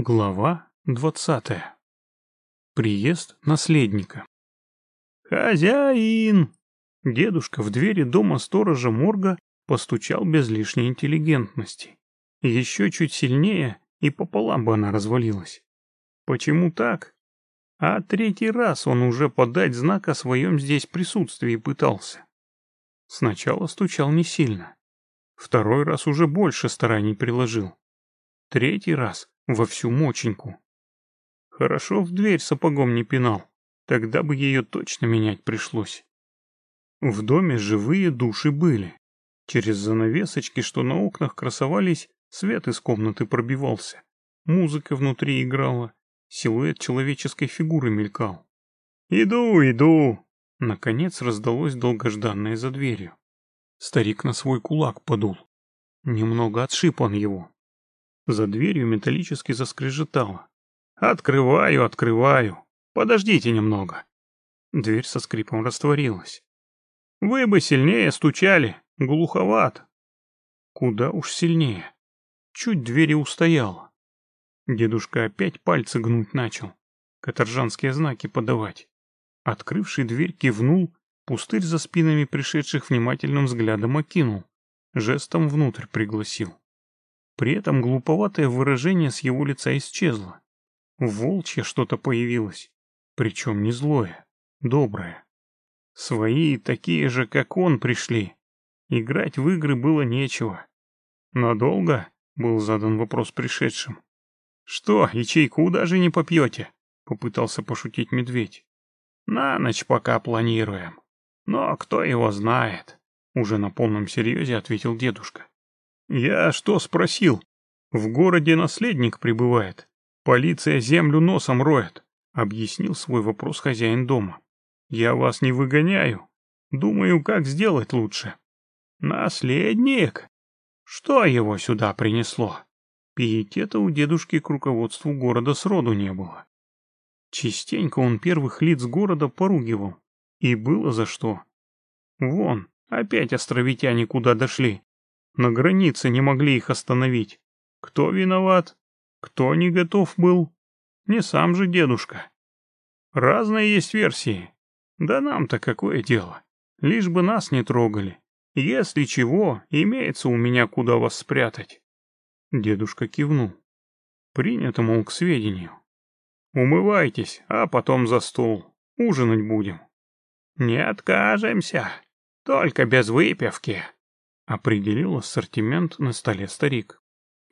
Глава двадцатая. Приезд наследника. «Хозяин!» Дедушка в двери дома сторожа морга постучал без лишней интеллигентности. Еще чуть сильнее, и пополам бы она развалилась. Почему так? А третий раз он уже подать знак о своем здесь присутствии пытался. Сначала стучал не сильно. Второй раз уже больше стараний приложил. Третий раз во всю моченьку. Хорошо в дверь сапогом не пинал, тогда бы ее точно менять пришлось. В доме живые души были. Через занавесочки, что на окнах красовались, свет из комнаты пробивался. Музыка внутри играла, силуэт человеческой фигуры мелькал. «Иду, иду!» Наконец раздалось долгожданное за дверью. Старик на свой кулак подул. Немного отшиб он его. За дверью металлически заскрежетало. «Открываю, открываю! Подождите немного!» Дверь со скрипом растворилась. «Вы бы сильнее стучали, глуховат!» Куда уж сильнее. Чуть двери устояла. Дедушка опять пальцы гнуть начал, каторжанские знаки подавать. Открывший дверь кивнул, пустырь за спинами пришедших внимательным взглядом окинул, жестом внутрь пригласил. При этом глуповатое выражение с его лица исчезло. Волчье что-то появилось, причем не злое, доброе. Свои, такие же, как он, пришли. Играть в игры было нечего. «Надолго?» — был задан вопрос пришедшим. «Что, ячейку даже не попьете?» — попытался пошутить медведь. «На ночь пока планируем. Но кто его знает?» — уже на полном серьезе ответил дедушка. «Я что спросил? В городе наследник прибывает. Полиция землю носом роет», — объяснил свой вопрос хозяин дома. «Я вас не выгоняю. Думаю, как сделать лучше». «Наследник? Что его сюда принесло?» Пиетета у дедушки к руководству города сроду не было. Частенько он первых лиц города поругивал. И было за что. Вон, опять островитяне куда дошли. На границе не могли их остановить. Кто виноват? Кто не готов был? Не сам же дедушка. Разные есть версии. Да нам-то какое дело? Лишь бы нас не трогали. Если чего, имеется у меня куда вас спрятать. Дедушка кивнул. Принято, мол, к сведению. Умывайтесь, а потом за стол. Ужинать будем. Не откажемся, только без выпивки. Определил ассортимент на столе старик.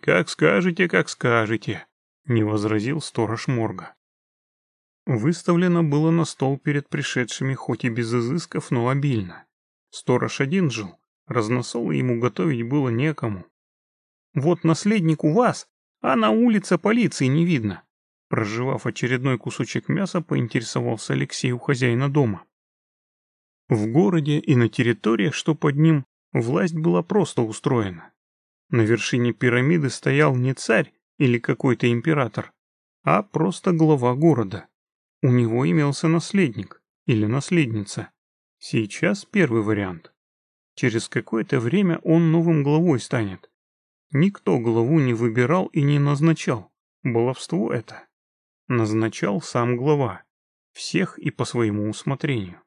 «Как скажете, как скажете», — не возразил сторож морга. Выставлено было на стол перед пришедшими хоть и без изысков, но обильно. Сторож один жил, разносолы ему готовить было некому. «Вот наследник у вас, а на улице полиции не видно», Проживав очередной кусочек мяса, поинтересовался Алексей у хозяина дома. В городе и на территориях, что под ним, Власть была просто устроена. На вершине пирамиды стоял не царь или какой-то император, а просто глава города. У него имелся наследник или наследница. Сейчас первый вариант. Через какое-то время он новым главой станет. Никто главу не выбирал и не назначал. Баловство это. Назначал сам глава. Всех и по своему усмотрению.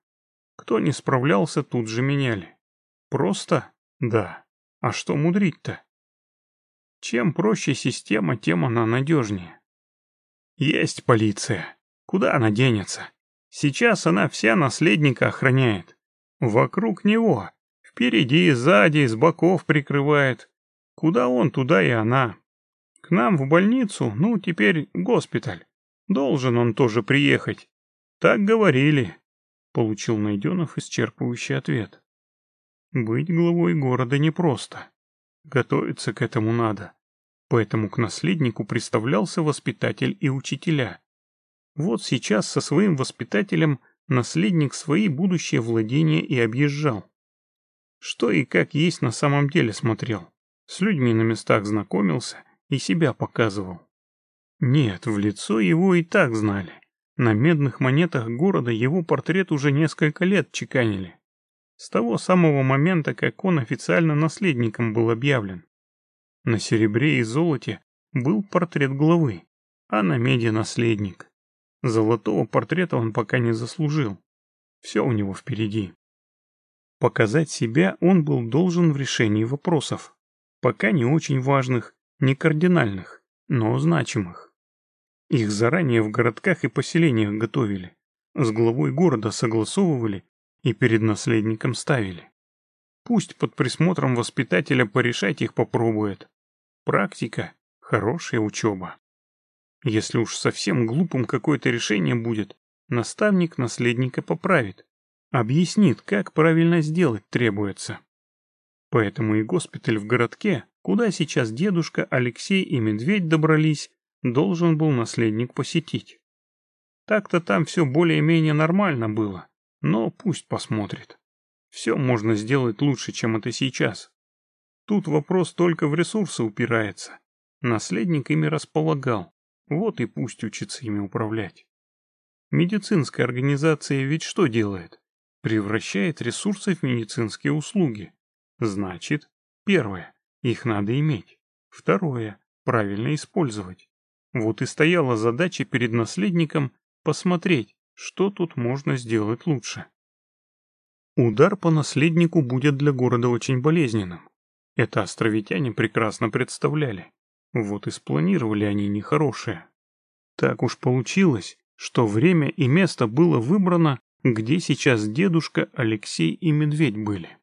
Кто не справлялся, тут же меняли. Просто? Да. А что мудрить-то? Чем проще система, тем она надежнее. Есть полиция. Куда она денется? Сейчас она вся наследника охраняет. Вокруг него. Впереди, сзади, с боков прикрывает. Куда он, туда и она. К нам в больницу, ну, теперь госпиталь. Должен он тоже приехать. Так говорили. Получил Найденов исчерпывающий ответ. Быть главой города непросто. Готовиться к этому надо. Поэтому к наследнику представлялся воспитатель и учителя. Вот сейчас со своим воспитателем наследник свои будущие владения и объезжал. Что и как есть на самом деле смотрел. С людьми на местах знакомился и себя показывал. Нет, в лицо его и так знали. На медных монетах города его портрет уже несколько лет чеканили. С того самого момента, как он официально наследником был объявлен. На серебре и золоте был портрет главы, а на меди наследник. Золотого портрета он пока не заслужил. Все у него впереди. Показать себя он был должен в решении вопросов, пока не очень важных, не кардинальных, но значимых. Их заранее в городках и поселениях готовили, с главой города согласовывали и перед наследником ставили. Пусть под присмотром воспитателя порешать их попробует. Практика — хорошая учеба. Если уж совсем глупым какое-то решение будет, наставник наследника поправит, объяснит, как правильно сделать требуется. Поэтому и госпиталь в городке, куда сейчас дедушка Алексей и Медведь добрались, должен был наследник посетить. Так-то там все более-менее нормально было, но пусть посмотрит. Все можно сделать лучше, чем это сейчас. Тут вопрос только в ресурсы упирается. Наследник ими располагал, вот и пусть учится ими управлять. Медицинская организация ведь что делает? Превращает ресурсы в медицинские услуги. Значит, первое, их надо иметь. Второе, правильно использовать. Вот и стояла задача перед наследником посмотреть, что тут можно сделать лучше. Удар по наследнику будет для города очень болезненным. Это островитяне прекрасно представляли. Вот и спланировали они нехорошее. Так уж получилось, что время и место было выбрано, где сейчас дедушка Алексей и Медведь были.